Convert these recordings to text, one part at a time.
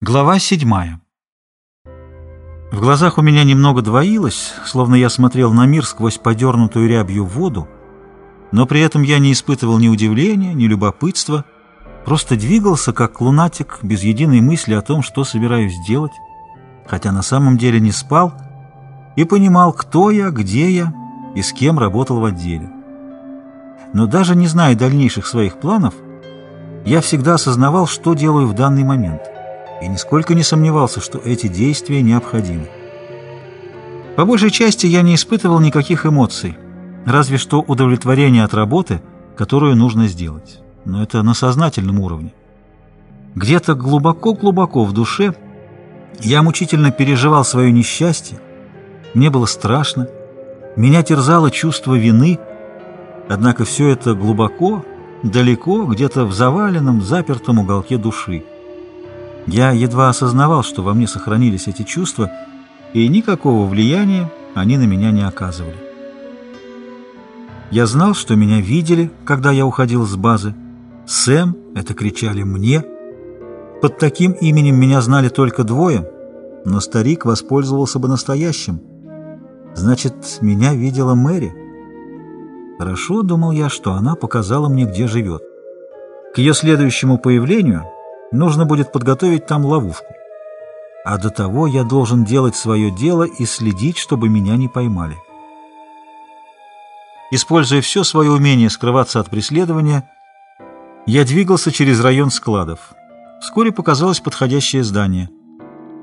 Глава седьмая. В глазах у меня немного двоилось, словно я смотрел на мир сквозь подернутую рябью воду, но при этом я не испытывал ни удивления, ни любопытства, просто двигался, как лунатик, без единой мысли о том, что собираюсь делать, хотя на самом деле не спал и понимал, кто я, где я и с кем работал в отделе. Но даже не зная дальнейших своих планов, я всегда осознавал, что делаю в данный момент — и нисколько не сомневался, что эти действия необходимы. По большей части я не испытывал никаких эмоций, разве что удовлетворение от работы, которую нужно сделать. Но это на сознательном уровне. Где-то глубоко-глубоко в душе я мучительно переживал свое несчастье, мне было страшно, меня терзало чувство вины, однако все это глубоко, далеко, где-то в заваленном, запертом уголке души. Я едва осознавал, что во мне сохранились эти чувства, и никакого влияния они на меня не оказывали. Я знал, что меня видели, когда я уходил с базы. «Сэм» — это кричали мне. Под таким именем меня знали только двое, но старик воспользовался бы настоящим. Значит, меня видела Мэри. Хорошо, думал я, что она показала мне, где живет. К ее следующему появлению — Нужно будет подготовить там ловушку. А до того я должен делать свое дело и следить, чтобы меня не поймали. Используя все свое умение скрываться от преследования, я двигался через район складов. Вскоре показалось подходящее здание.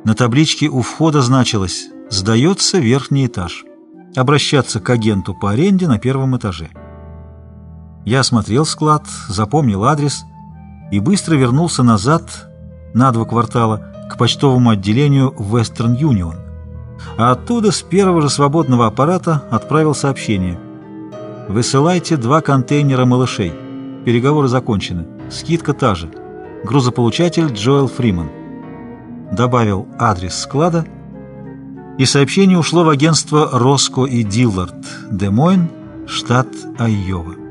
На табличке у входа значилось «Сдается верхний этаж». Обращаться к агенту по аренде на первом этаже. Я осмотрел склад, запомнил адрес – и быстро вернулся назад на два квартала к почтовому отделению Western Union, а оттуда с первого же свободного аппарата отправил сообщение. «Высылайте два контейнера малышей. Переговоры закончены. Скидка та же. Грузополучатель Джоэл Фриман». Добавил адрес склада, и сообщение ушло в агентство «Роско и Диллард», Демойн, штат Айова.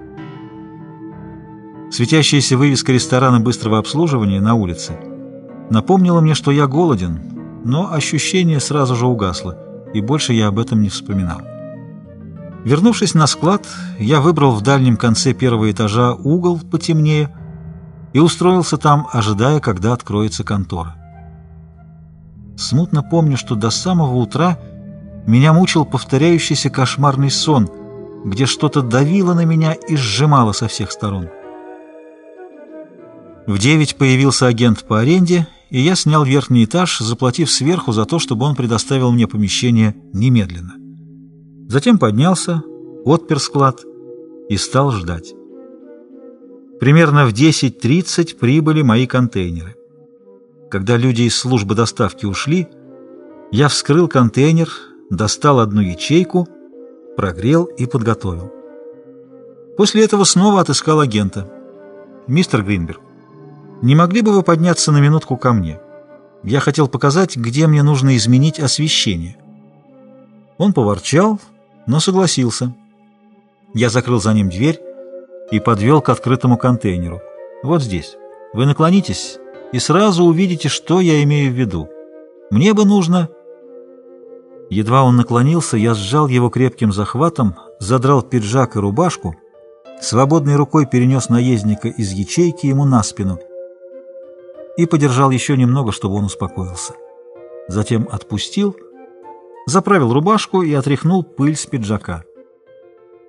Светящаяся вывеска ресторана быстрого обслуживания на улице напомнила мне, что я голоден, но ощущение сразу же угасло, и больше я об этом не вспоминал. Вернувшись на склад, я выбрал в дальнем конце первого этажа угол потемнее и устроился там, ожидая, когда откроется контора. Смутно помню, что до самого утра меня мучил повторяющийся кошмарный сон, где что-то давило на меня и сжимало со всех сторон. В девять появился агент по аренде, и я снял верхний этаж, заплатив сверху за то, чтобы он предоставил мне помещение немедленно. Затем поднялся, отпер склад и стал ждать. Примерно в 10.30 прибыли мои контейнеры. Когда люди из службы доставки ушли, я вскрыл контейнер, достал одну ячейку, прогрел и подготовил. После этого снова отыскал агента. «Мистер Гринберг, не могли бы вы подняться на минутку ко мне? Я хотел показать, где мне нужно изменить освещение». Он поворчал, но согласился. Я закрыл за ним дверь и подвел к открытому контейнеру. «Вот здесь. Вы наклонитесь и сразу увидите, что я имею в виду. Мне бы нужно...» Едва он наклонился, я сжал его крепким захватом, задрал пиджак и рубашку, свободной рукой перенес наездника из ячейки ему на спину — и подержал еще немного, чтобы он успокоился. Затем отпустил, заправил рубашку и отряхнул пыль с пиджака.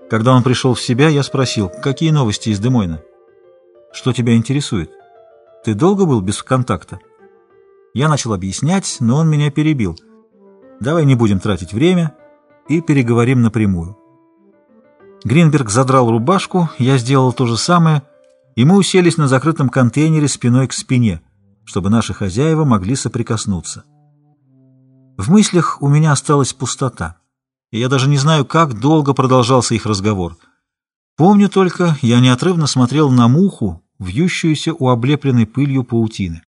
Когда он пришел в себя, я спросил, какие новости из Демойна? Что тебя интересует? Ты долго был без контакта? Я начал объяснять, но он меня перебил. Давай не будем тратить время и переговорим напрямую. Гринберг задрал рубашку, я сделал то же самое, и мы уселись на закрытом контейнере спиной к спине — чтобы наши хозяева могли соприкоснуться. В мыслях у меня осталась пустота, и я даже не знаю, как долго продолжался их разговор. Помню только, я неотрывно смотрел на муху, вьющуюся у облепленной пылью паутины.